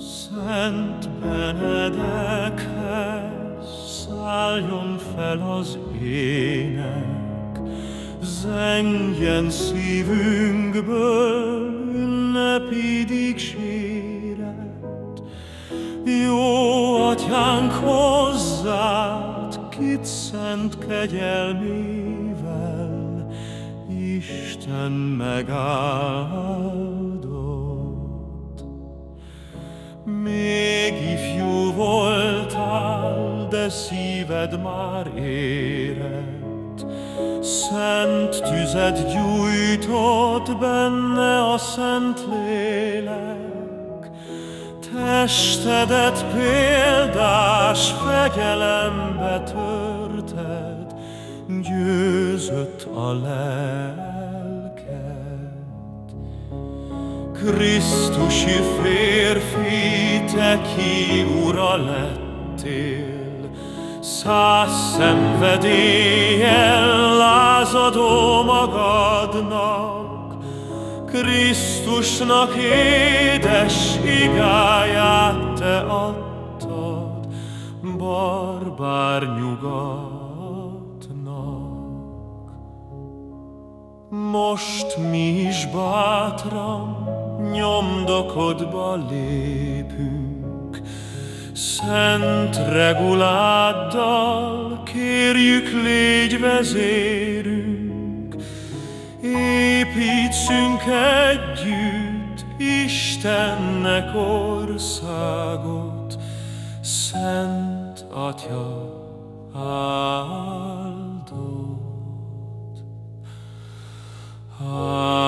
Szent Benedekhez szálljon fel az ének, Zengjen szívünkből ünnepi dicséret. Jó atyánk hozzád, kit szent kegyelmével, Isten megáldott. De szíved már érett, Szent tüzet gyújtott benne a szent lélek, Testedet példás fegyelembe törted, Győzött a lelked. Krisztusi férfi, te ki ura lettél, Száz szenvedéllyel lázadó magadnak, Krisztusnak édes igáját te adtad, barbár nyugat. Most mi is bátran nyomdokodba lépünk, Szent reguláddal kérjük légy vezérünk, Építsünk együtt Istennek országot, Szent Atya áldott. Ah.